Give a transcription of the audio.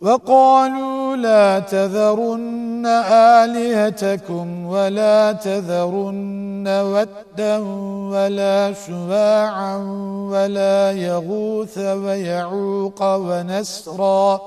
وقالوا لا تذرن آلهتكم ولا تذرن ودا ولا شواعا ولا يغوث ويعوق ونسرا